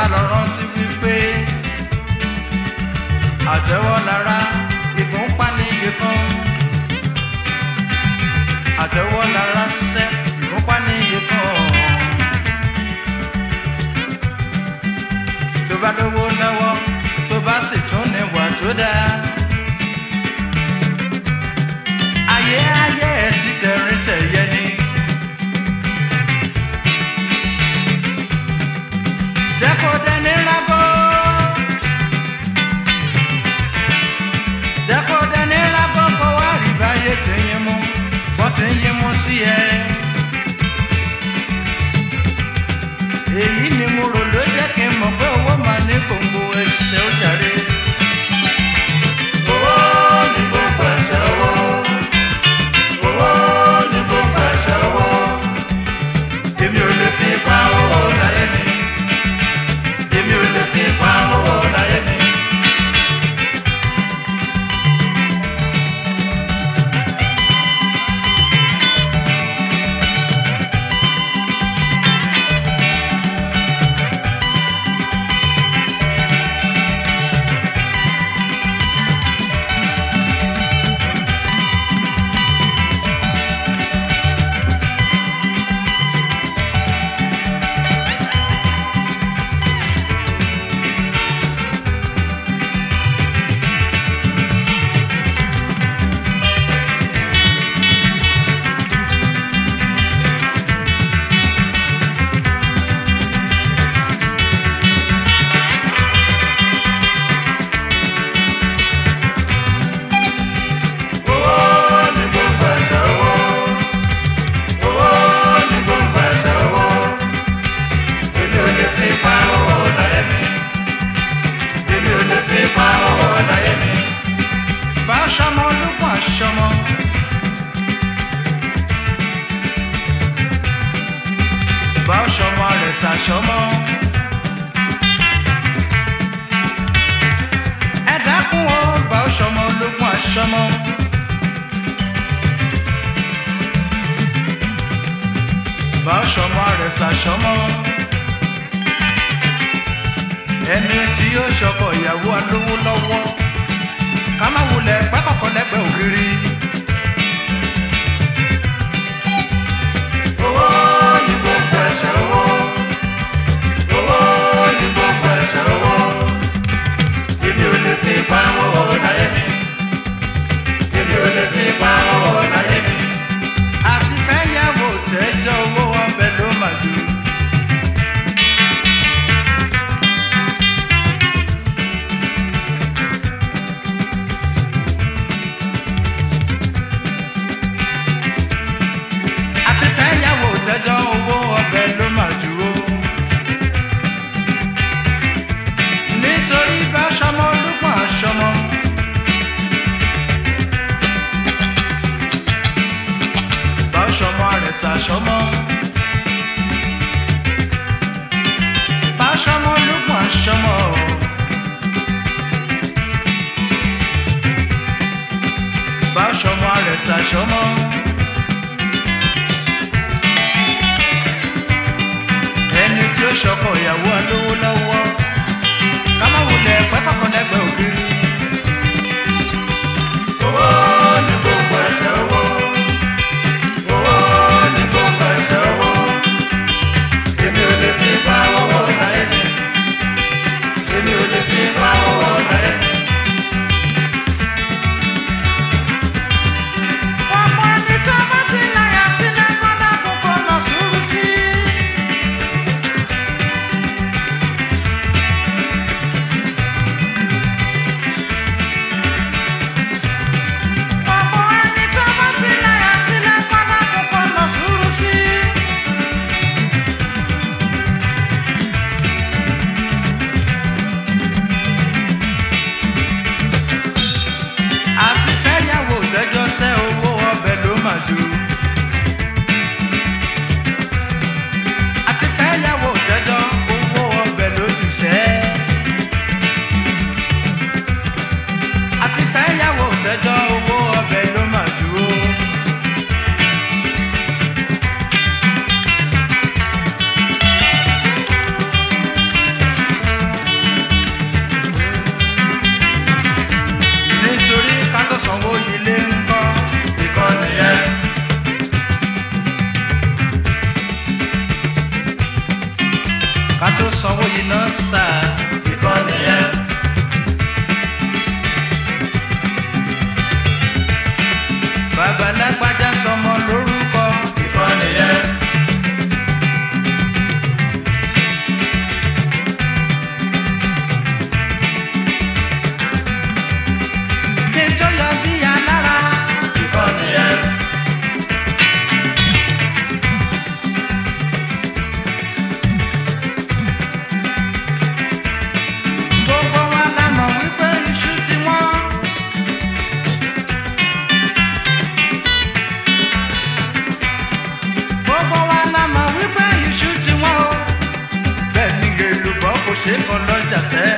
bá lọ rántí wípé àtẹ́wọ́ lára ìbọn pani ìkan àtẹ́wọ́ lára ṣẹ́ ìbọn pani ìkan tó bá lówó lọ́wọ́ tó bá sì tún níwà dáa. yóò ṣọkọ ìyàwó alówó lọ́wọ́ ká má wulẹ̀ pákọ̀kọ̀ lẹ́gbẹ̀ẹ́ ògiri. bá ṣọmọ rẹ̀ ṣàṣọmọ. ẹni tí ó ṣọkọ ìyàwó alówó lọ́wọ́ ká má wulẹ̀ pẹ́ kọ̀kan lẹ́gbẹ̀ẹ́ ògiri. owó ni gbogbo ẹsẹ̀ owó. gracias, ¿eh?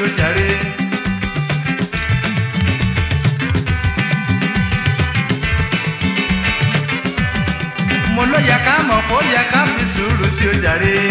yóò jàre. mo ló yẹ ká mọ̀ kó yẹ ká fi sùúrù sí o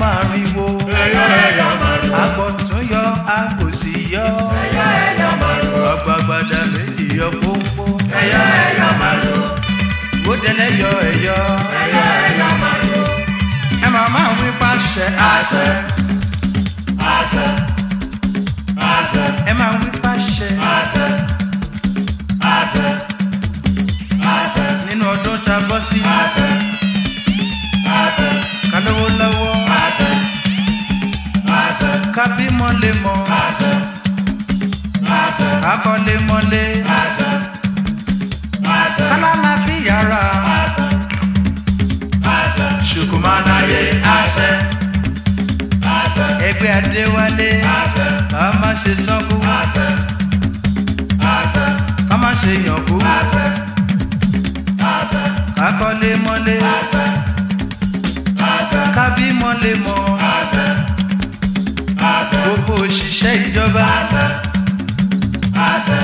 máa riwo. ẹyọ ẹyọ máa riwo. àpọ̀tún yọ àpòsí yọ. ẹyọ ẹyọ máa riwo. ọgbàgbàdà méjì yọ pópó. ẹyọ ẹyọ máa riwo. gbódẹlẹ yọ ẹyọ. ẹyọ ẹyọ máa ẹ máa máa wí pàṣẹ àṣẹ. adéwálé àṣẹ àṣẹ ẹgbẹ́ adéwálé àṣẹ ká má ṣe sọ́kú àṣẹ àṣẹ ká má ṣe yànkú àṣẹ àṣẹ ká kọ́lé mọ́lé àṣẹ àṣẹ ká bí mọ́lé mọ́ àṣẹ àṣẹ gbogbo òṣìṣẹ́ ìjọba àṣẹ àṣẹ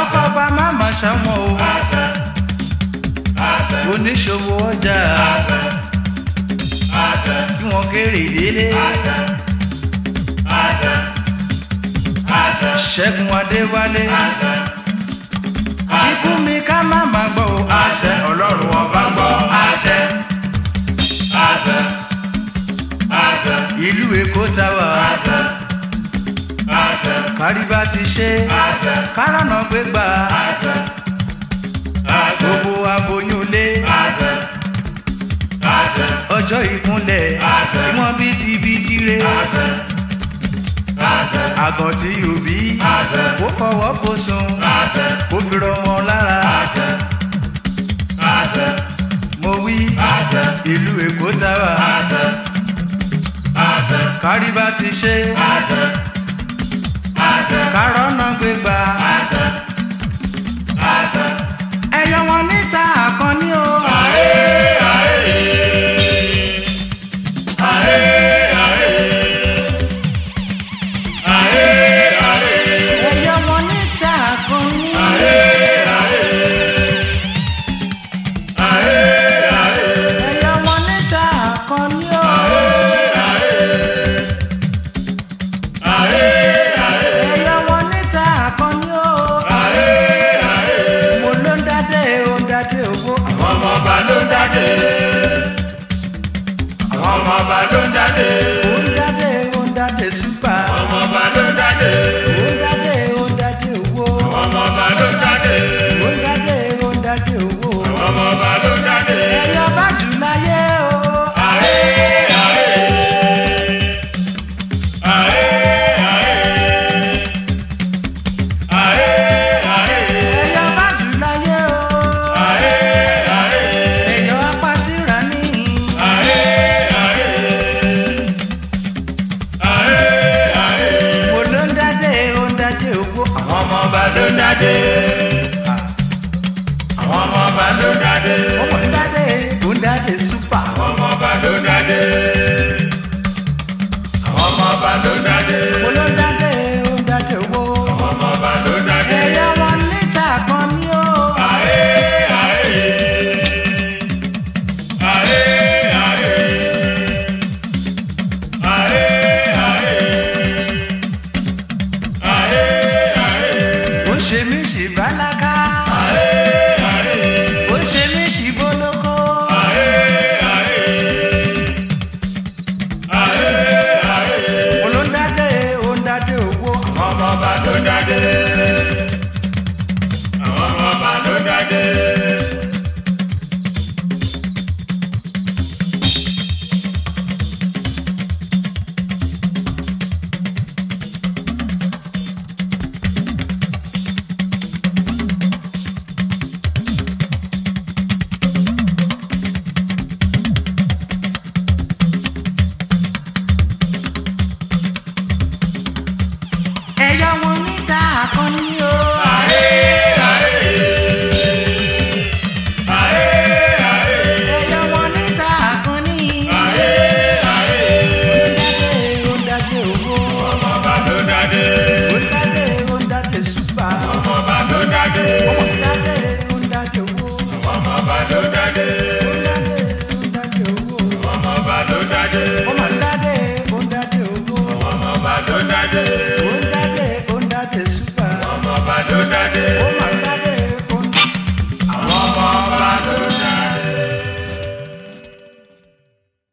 ọkọ̀ ọba má oníṣòwò ọjà kí wọ́n kéré délé. Ṣẹ́gun Adéwálé ikú mi ká má má gbọ́ o àṣẹ ọlọ́run ọba gbọ́ àṣẹ. ìlú Èkó ta wà Káríba ti ṣe kárànà gbégbá. ọjọ́ ìkúnlẹ̀ tí wọ́n bí ti bí jíire. àgàn tí òbí kó fọwọ́ kó sun kó fi rọmọ lára. mo wí ìlú èkó tá wà kárí bá ti ṣe kárọ̀ gbégbá. Yeah.